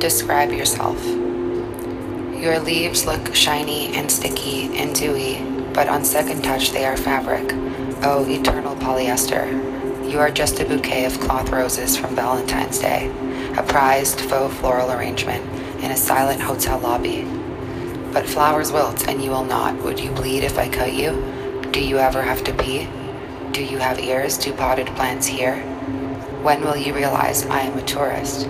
Describe yourself. Your leaves look shiny and sticky and dewy, but on second touch they are fabric. Oh, eternal polyester. You are just a bouquet of cloth roses from Valentine's Day, a prized faux floral arrangement in a silent hotel lobby. But flowers wilt and you will not. Would you bleed if I cut you? Do you ever have to pee? Do you have ears? Do potted plants hear? When will you realize I am a tourist?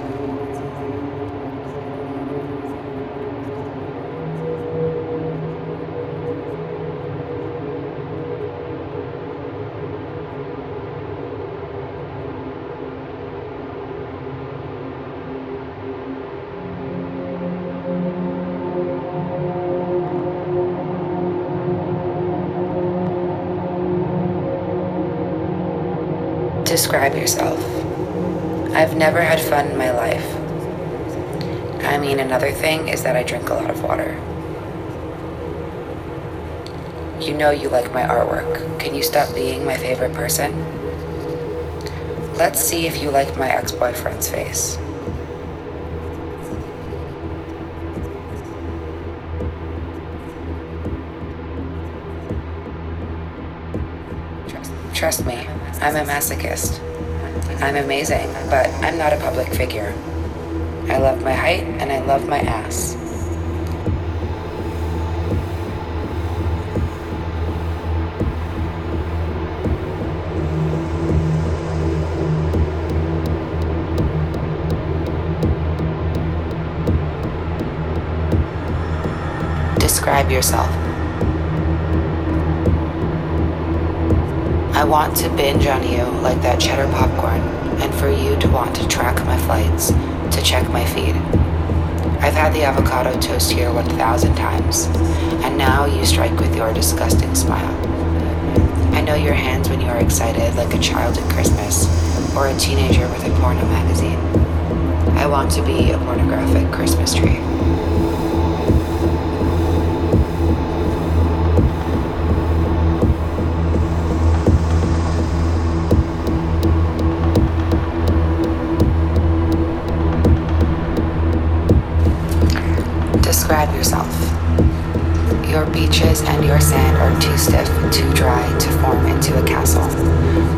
Describe yourself. I've never had fun in my life. I mean, another thing is that I drink a lot of water. You know you like my artwork. Can you stop being my favorite person? Let's see if you like my ex boyfriend's face. Trust, trust me, I'm a masochist. I'm amazing, but I'm not a public figure. I love my height and I love my ass. Describe yourself. I want to binge on you like that cheddar popcorn, and for you to want to track my flights, to check my feed. I've had the avocado toast here 1,000 times, and now you strike with your disgusting smile. I know your hands when you are excited like a child at Christmas, or a teenager with a porno magazine. I want to be a pornographic Christmas tree. Are too stiff, and too dry to form into a castle.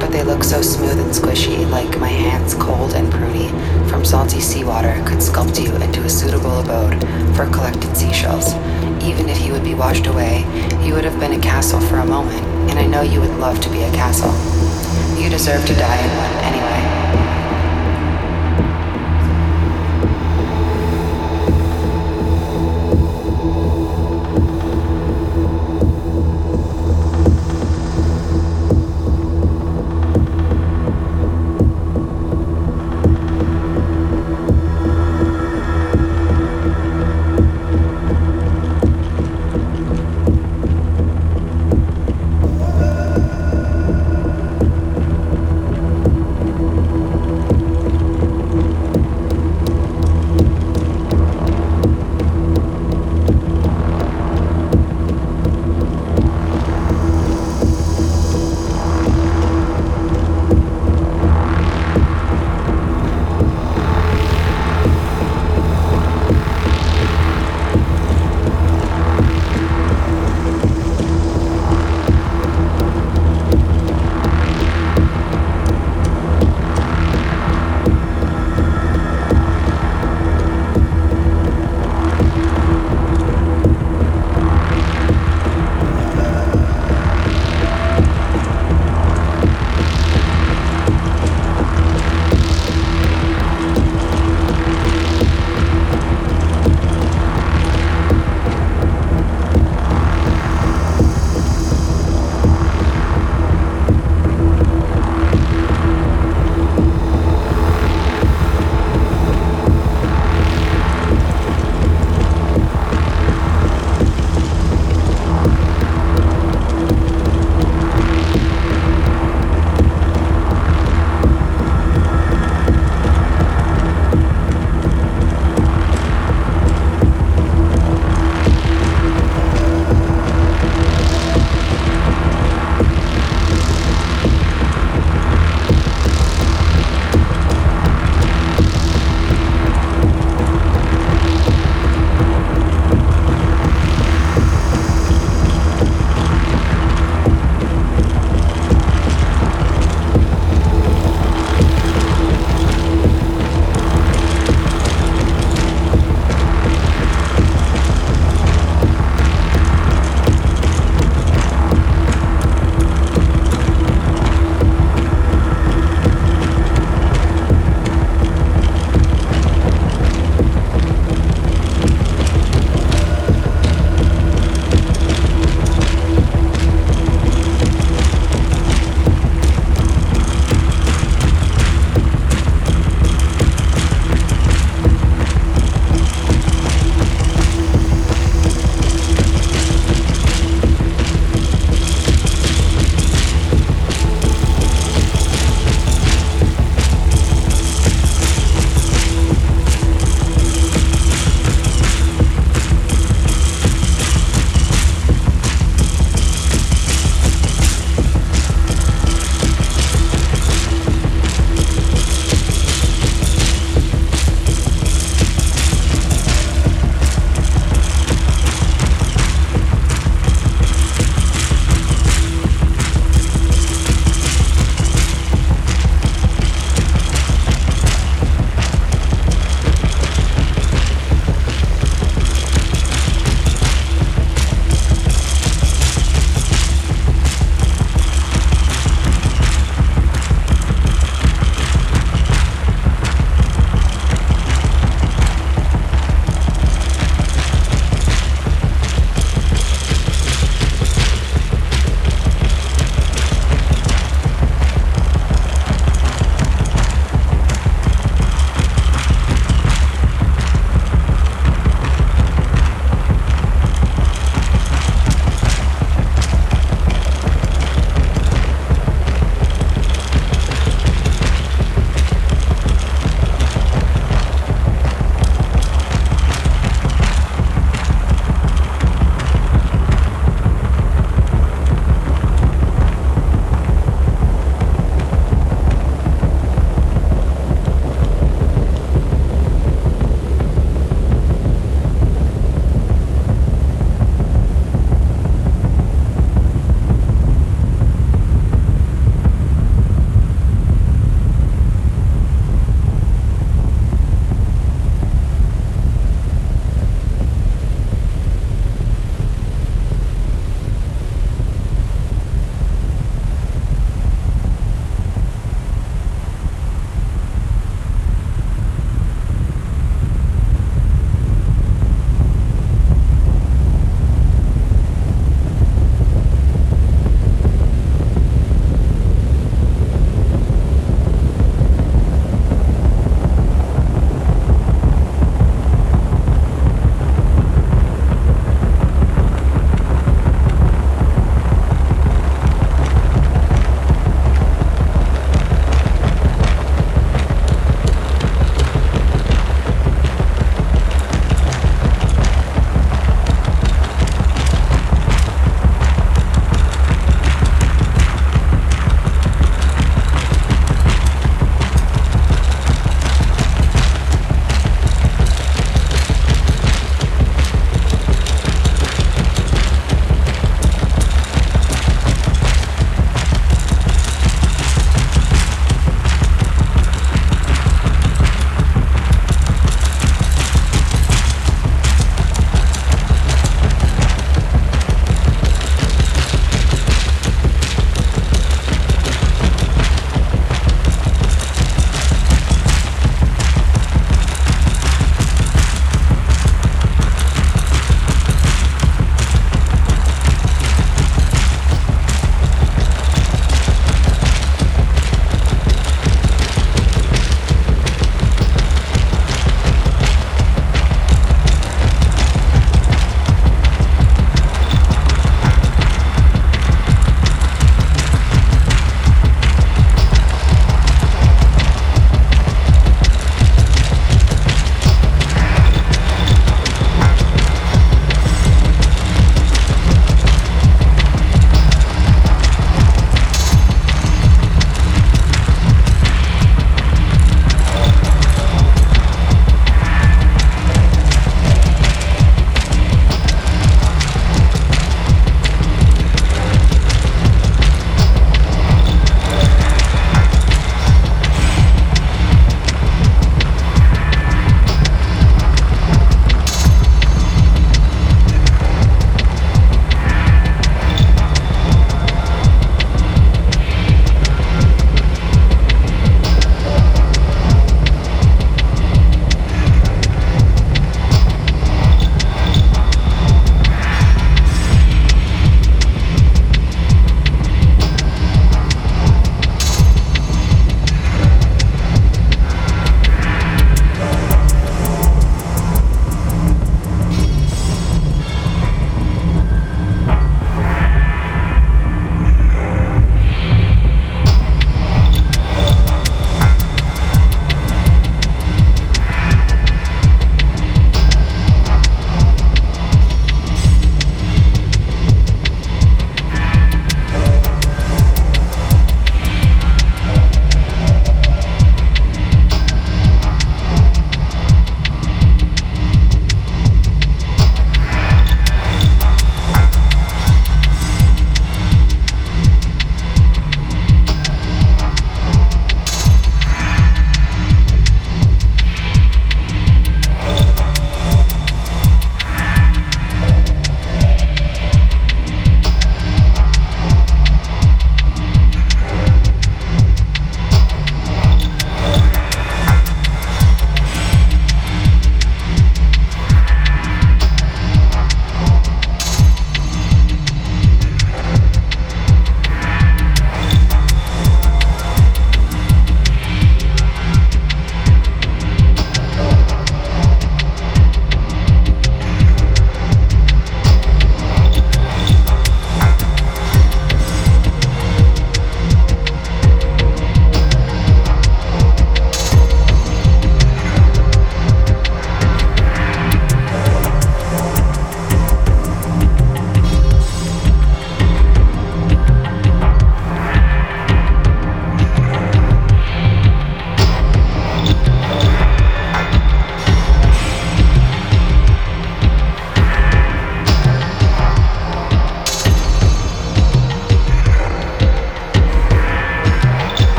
But they look so smooth and squishy, like my hands, cold and pruny from salty seawater, could sculpt you into a suitable abode for collected seashells. Even if you would be washed away, you would have been a castle for a moment, and I know you would love to be a castle. You deserve to die in one anyway.